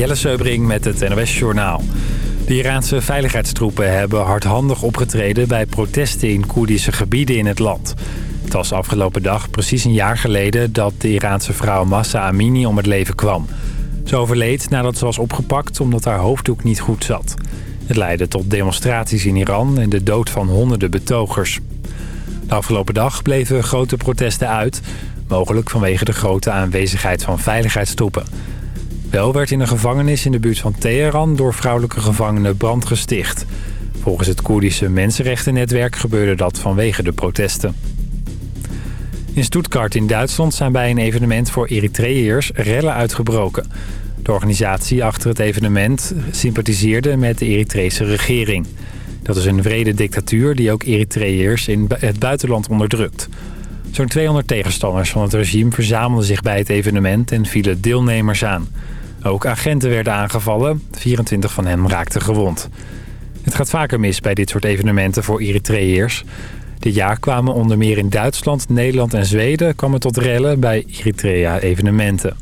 Jelle Seubring met het NOS Journaal. De Iraanse veiligheidstroepen hebben hardhandig opgetreden... bij protesten in Koerdische gebieden in het land. Het was afgelopen dag precies een jaar geleden... dat de Iraanse vrouw Massa Amini om het leven kwam. Ze overleed nadat ze was opgepakt omdat haar hoofddoek niet goed zat. Het leidde tot demonstraties in Iran en de dood van honderden betogers. De afgelopen dag bleven grote protesten uit... mogelijk vanwege de grote aanwezigheid van veiligheidstroepen... Wel werd in een gevangenis in de buurt van Teheran door vrouwelijke gevangenen brand gesticht. Volgens het Koerdische Mensenrechtennetwerk gebeurde dat vanwege de protesten. In Stuttgart in Duitsland zijn bij een evenement voor Eritreërs rellen uitgebroken. De organisatie achter het evenement sympathiseerde met de Eritrese regering. Dat is een vrede dictatuur die ook Eritreërs in het buitenland onderdrukt. Zo'n 200 tegenstanders van het regime verzamelden zich bij het evenement en vielen deelnemers aan. Ook agenten werden aangevallen. 24 van hen raakten gewond. Het gaat vaker mis bij dit soort evenementen voor Eritreërs. Dit jaar kwamen onder meer in Duitsland, Nederland en Zweden... kwamen tot rellen bij Eritrea-evenementen.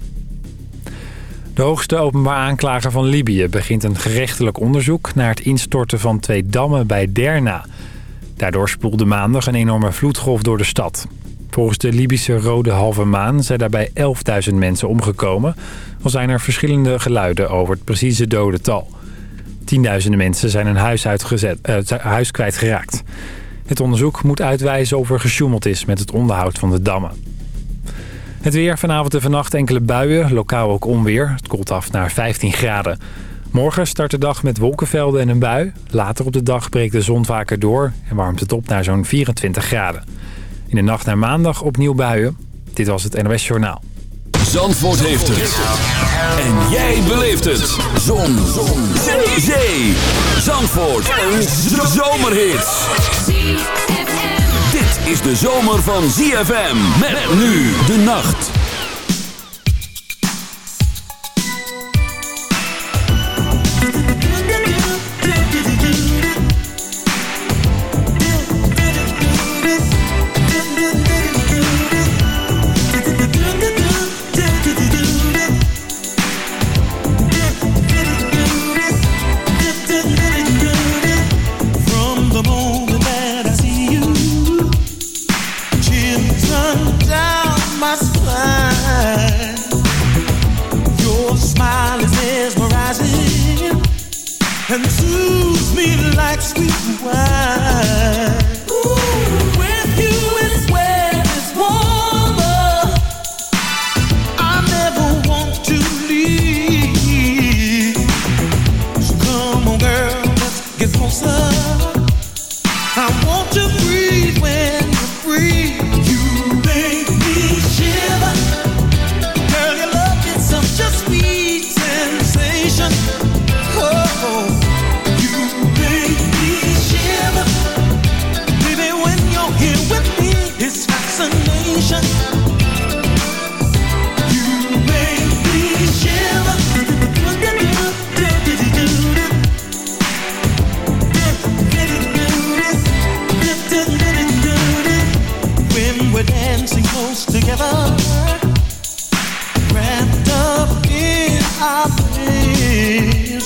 De hoogste openbaar aanklager van Libië begint een gerechtelijk onderzoek... naar het instorten van twee dammen bij Derna. Daardoor spoelde maandag een enorme vloedgolf door de stad. Volgens de Libische Rode Halve Maan zijn daarbij 11.000 mensen omgekomen... al zijn er verschillende geluiden over het precieze dodental. Tienduizenden mensen zijn hun huis, uitgezet, uh, huis kwijtgeraakt. Het onderzoek moet uitwijzen of er gesjoemeld is met het onderhoud van de dammen. Het weer, vanavond en vannacht enkele buien, lokaal ook onweer. Het koelt af naar 15 graden. Morgen start de dag met wolkenvelden en een bui. Later op de dag breekt de zon vaker door en warmt het op naar zo'n 24 graden. In de nacht naar maandag opnieuw buien. Dit was het NOS Journaal. Zandvoort heeft het. En jij beleeft het. Zon. Zon. Zee. Zee. Zandvoort. Een zomerhit. Dit is de zomer van ZFM. Met nu de nacht.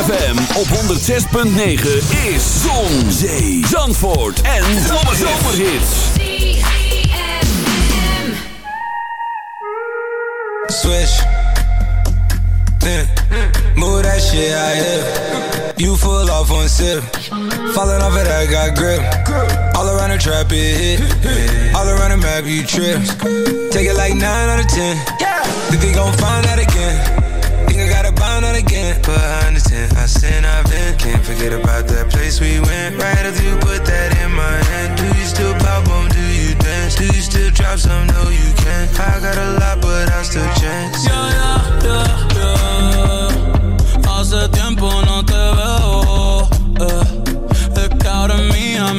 Op 106.9 is Zon, Zee, Zandvoort en Zomerhits. Switch. Yeah. Move that shit out here. You full off one sip. Falling off of that, got grip. All around the trap, it hit. All around the map, you trip. Take it like 9 out of 10. Think they gon' find that again. Bind out again. But I understand, I sin, I've been. Can't forget about that place we went. Right after you put that in my hand. Do you still pop on? Do you dance? Do you still drop some? No, you can't. I got a lot, but I still chance. Yeah, yeah, yeah, yeah. Hace tiempo no te veo. Eh. Es que ahora es mía,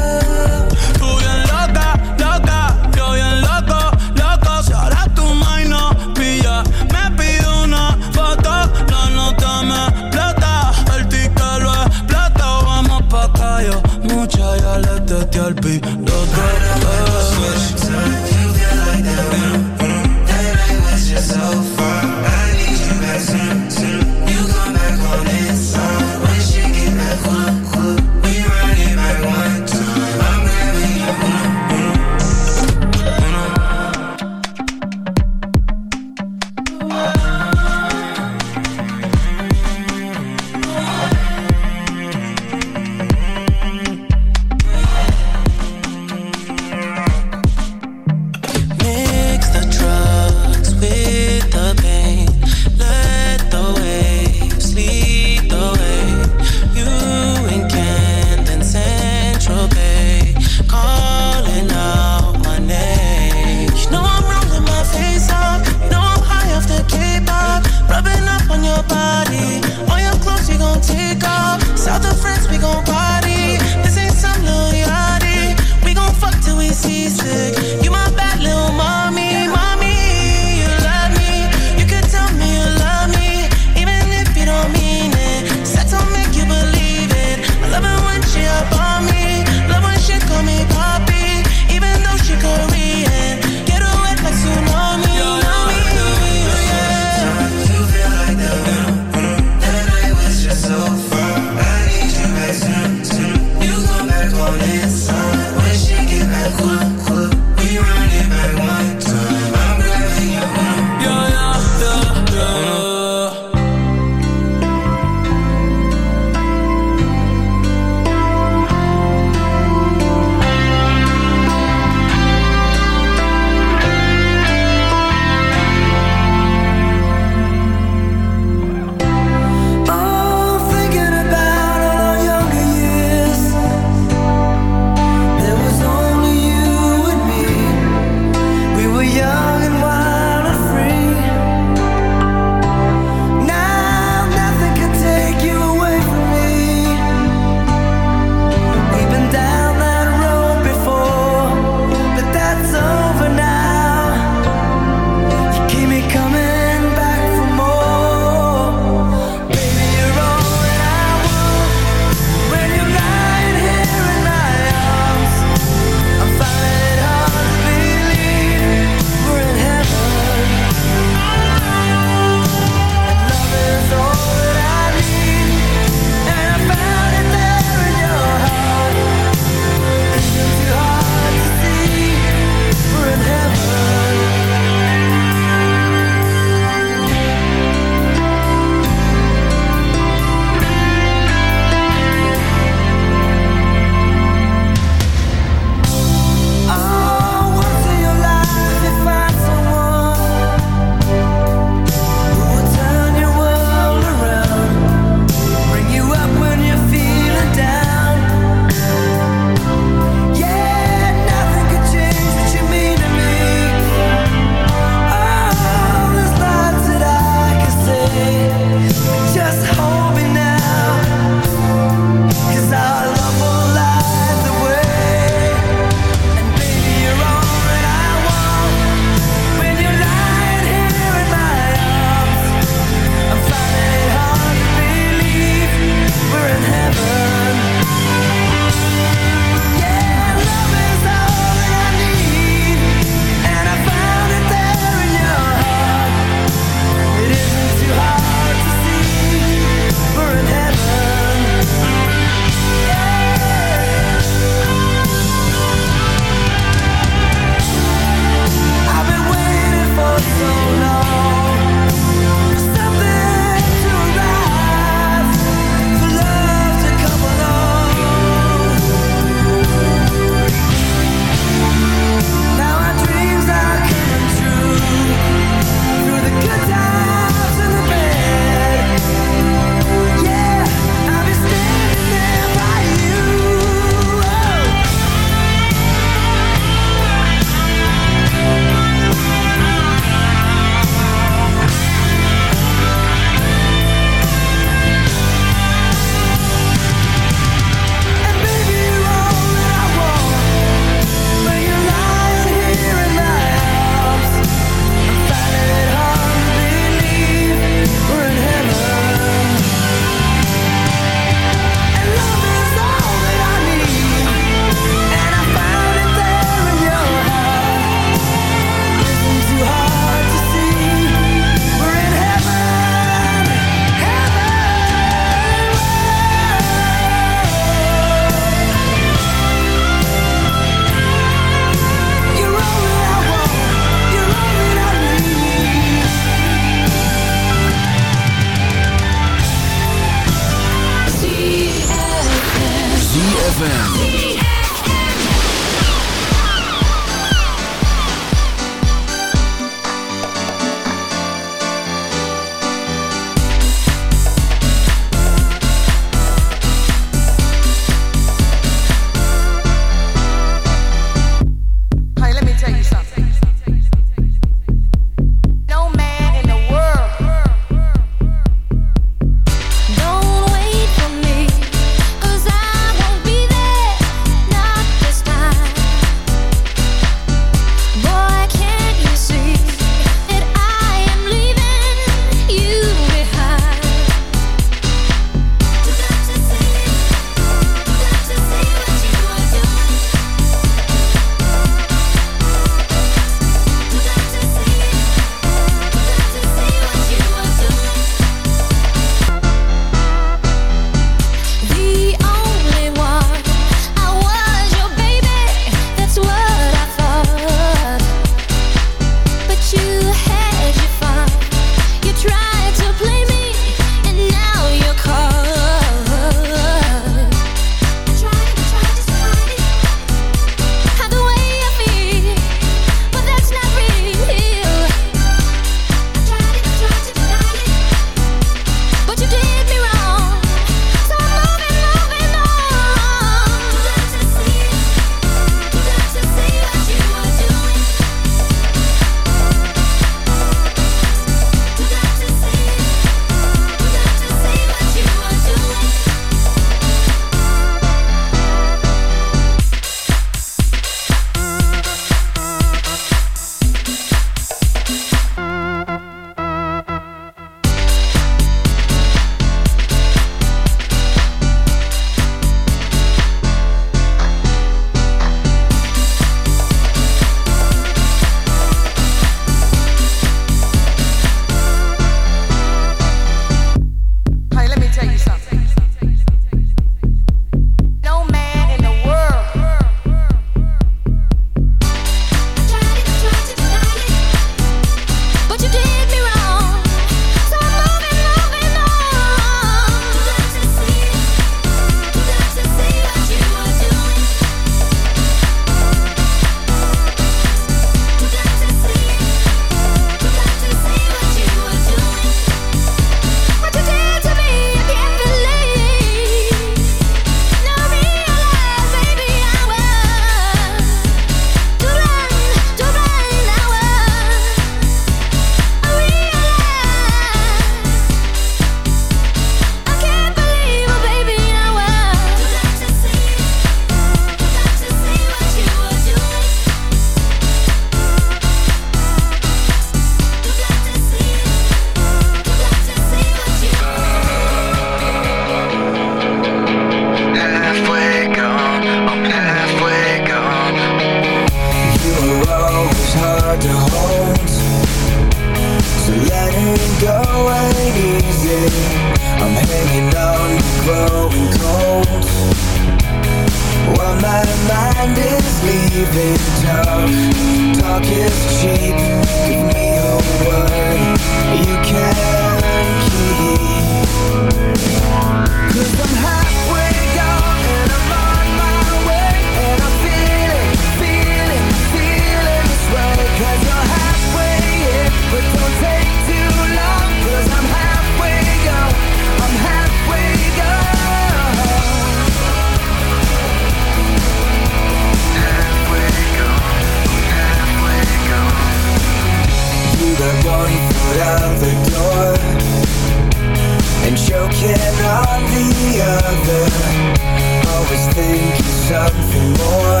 something more.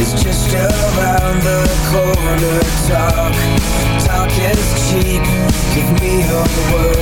It's just around the corner Talk, talk is cheap. Give me your word.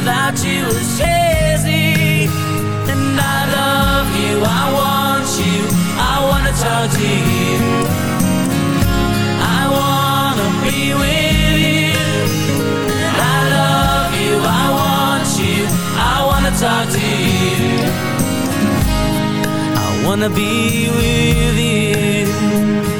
without you is hazy. And I love you, I want you, I wanna talk to you. I wanna be with you. I love you, I want you, I wanna talk to you. I wanna be with you.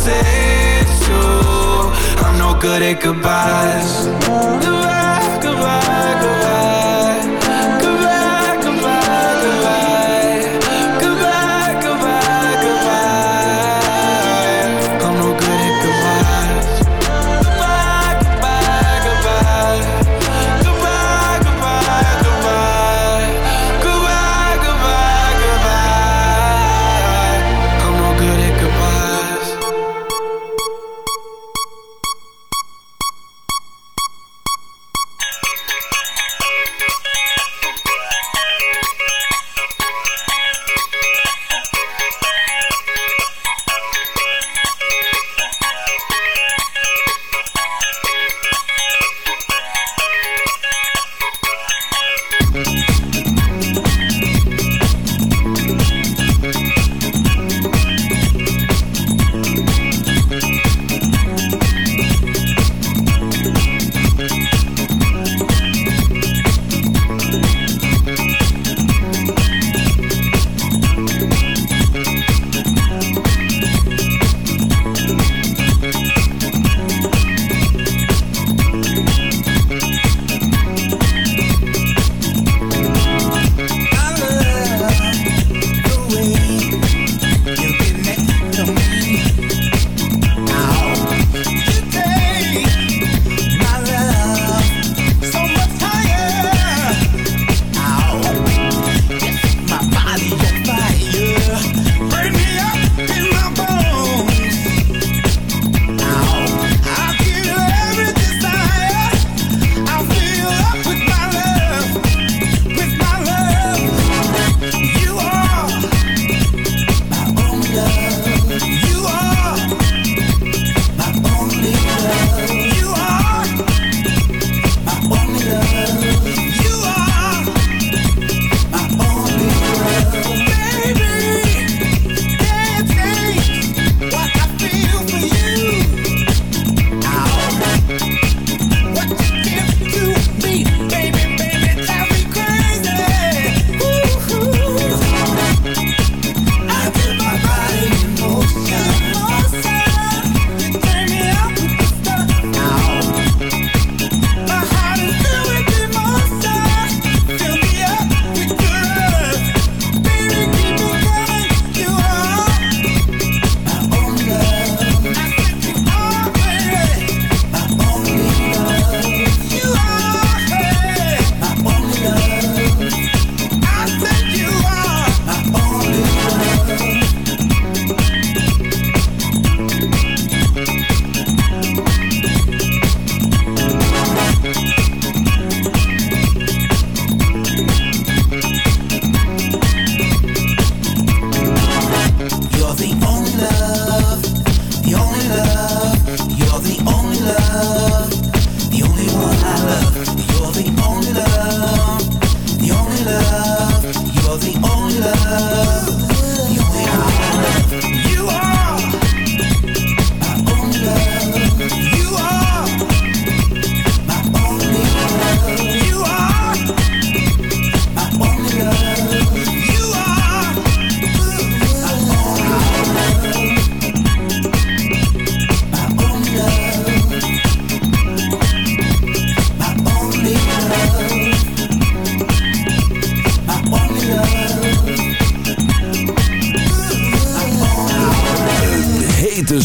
Need to. I'm no good at goodbyes. Goodbye, goodbye, goodbye.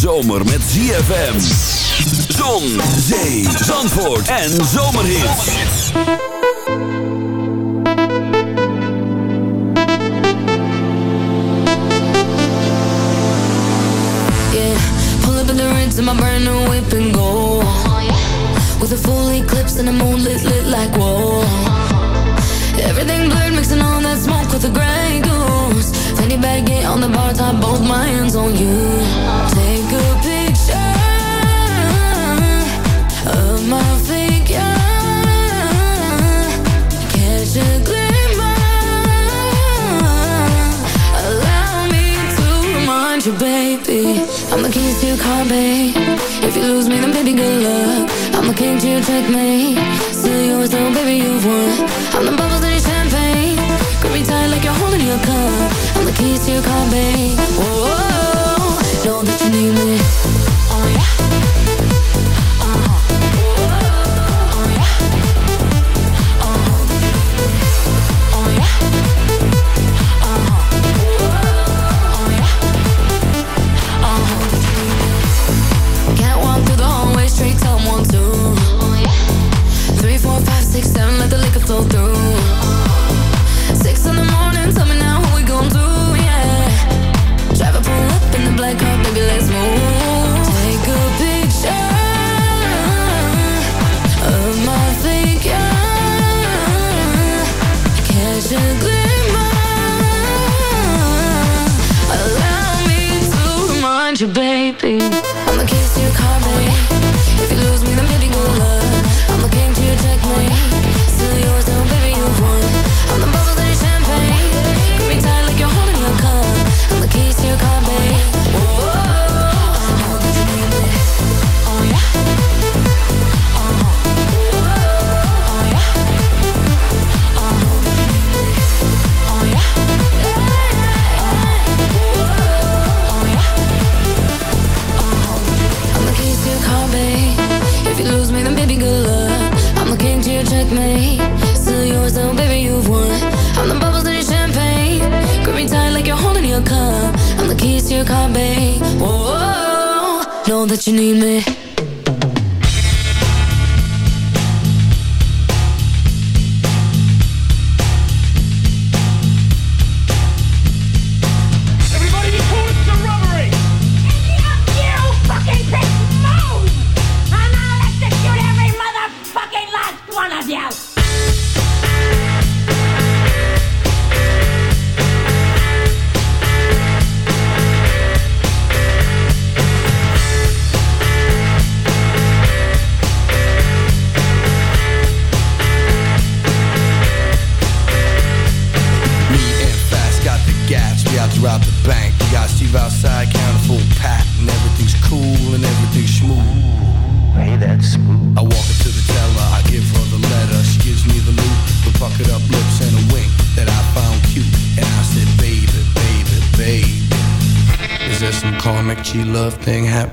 Zomer met ZFM. Zon, zee, zandvoort en zomerhits. Yeah, pull up in the rinse in my brand new whip and go. With a full eclipse and a moon lit, like whoa. Everything blurred, mixing all that smoke with the gray on the bar top, both my hands on you. Take a picture of my figure. Catch a you, baby. I'm the keys to your car, babe. If you lose me, then baby, good luck. I'm the king to your checkmate. Still yours, though, baby, you've won. I'm the bubbles in I'm the keys to your car, babe. Whoa, know that you need me. Oh yeah. Oh you, baby. That you need me.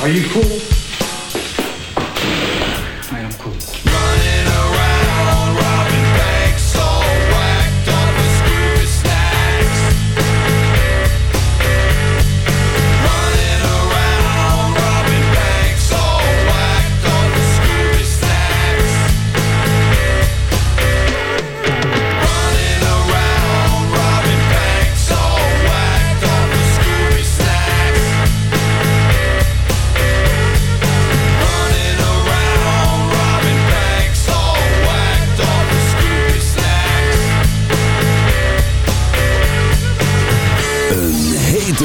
Are you cool?